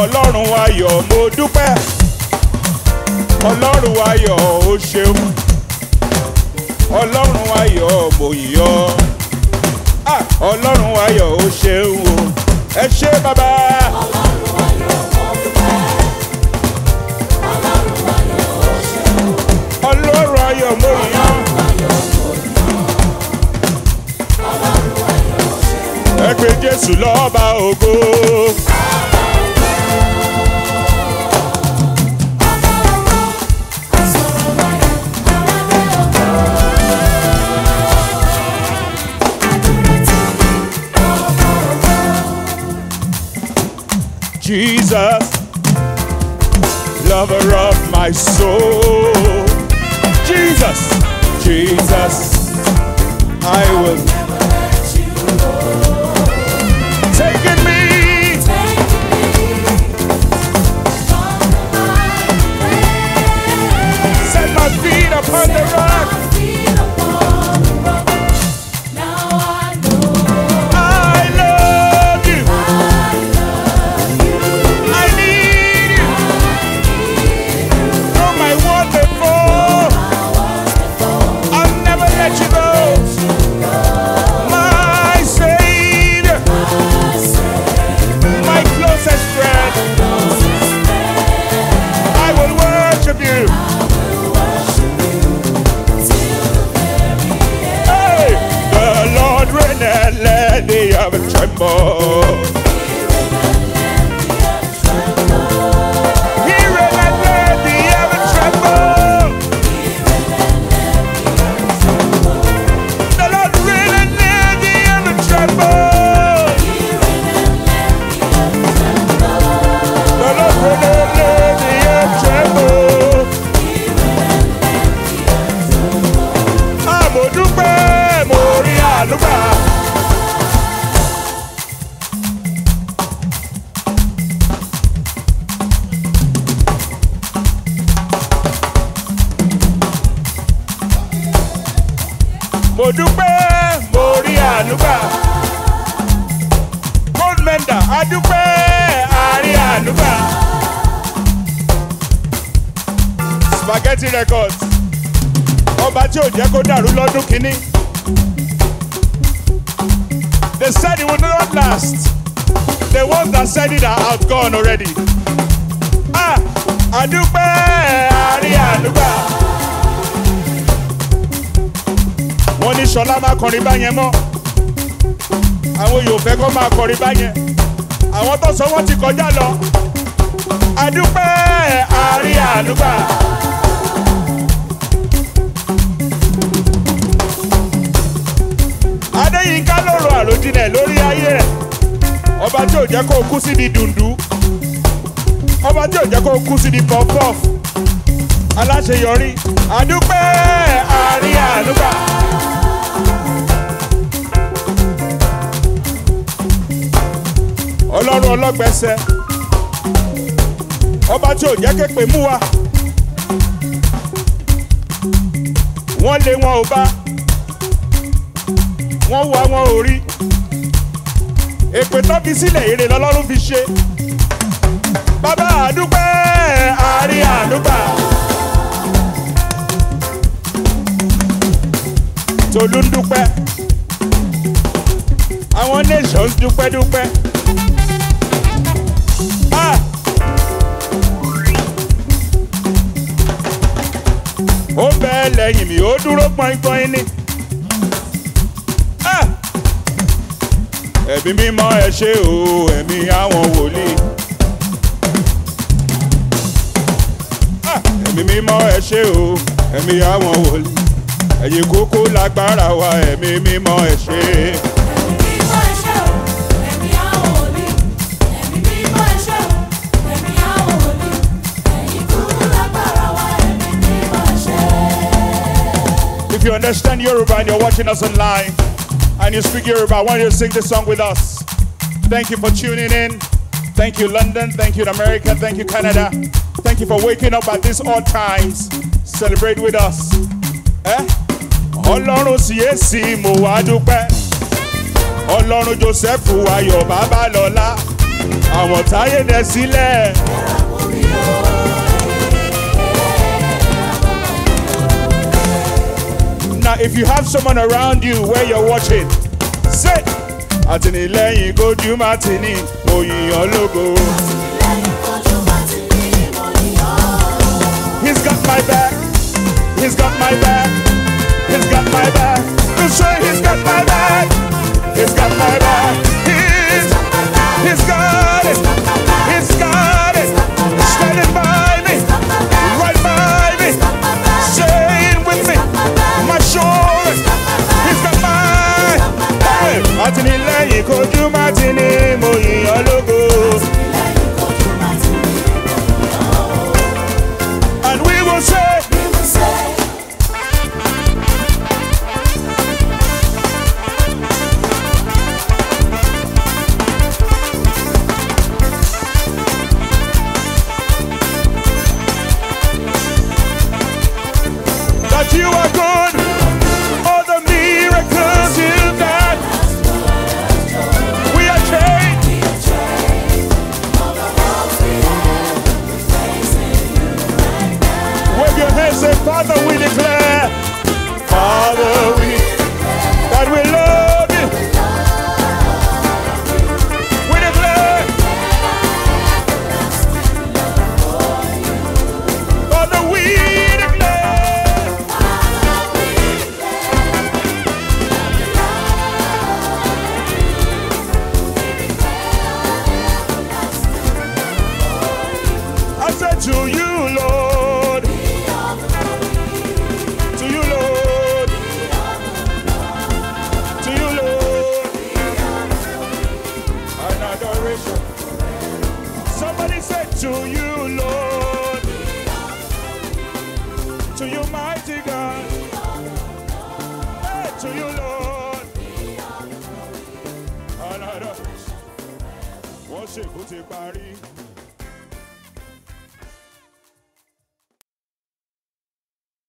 ọlọ́run ayọ̀ mo dúpẹ́. Ọlọ́run ayọ̀ ó ṣeun. Ọlọ́run ayọ̀ mo yọ̀. Ah, ọlọ́run ayọ̀ ó ṣeun o. Ẹ ṣé bàbá. Ọlọ́run ayọ̀ mo ẹ pé jésù lọ́ba ògo. Jesus, lover of my soul. Jesus, Jesus, I will mo dúpẹ́ mo rí ànúgbà gold mender adúpẹ́ àrí ànúgbà spaghetti records ọba tí ò jẹ́ kó dàrú lọ́dún kínní they said it would not last. The ones that said it are outgone already. Ah adúpẹ́ àrí ànúgbà. Wọ́n ní sọlá máa kọrin báyẹn mọ́. Àwọn yóò fẹ́ kó máa kọrin báyẹn. Àwọn tó sọ wọ́n ti kọjá lọ. Adúpẹ́ àárí àdúgbà. adéyínká ló ro àròjinlẹ̀ lórí ayé rẹ̀. Ọba tí ò jẹ́ kó kú síbi dùndú. Ọba tí ò jẹ́ kó kú síbi pọ̀pọ̀f aláṣeyọrí. Adúpẹ́ àárí àdúgbà. Ọlọ́gbẹ́sẹ̀ ọba tí ò jẹ́ képe mú wa. Wọ́n lé wọn ò bá. Wọ́n wá wọn ò rí. Èpè tó sílẹ̀ èrè lọ́lọ́run fi ṣe. Bàbá àdúpẹ́ àárí àdúgbà tolú ń dúpẹ́. Àwọn nations dúpẹ́ dúpẹ́. Ó bẹ́ẹ̀ lẹ́yìn mi ó dúró pọ́npọ́n ní. Ah! ẹ̀mí mímọ́ ẹ ṣé o ẹ̀mí àwọn wòlíì. Ah! ẹ̀mí mímọ́ ẹ ṣé o ẹ̀mí àwọn wòlíì. ẹ̀yin kúkú lágbára wa ẹ̀mí mímọ́ ẹ ṣé. you understand Yoruba and you're watching us online and you speak Yoruba, why don't you sing this song with us? Thank you for tuning in. Thank you, London. Thank you, America. Thank you, Canada. Thank you for waking up at these odd times. Celebrate with us. Eh? Ọlọ́run CAC mo wá dúpẹ́. Ọlọ́run Joseph Ayọ̀ Babalọ́lá. Àwọn táyé dẹ sílẹ̀. if you have someone around you where you're watching, say, àtìlẹ́yìn you're òyìnbó lógo. moye alo to you, Lord. Alára, wọ́n ṣèkú ti parí.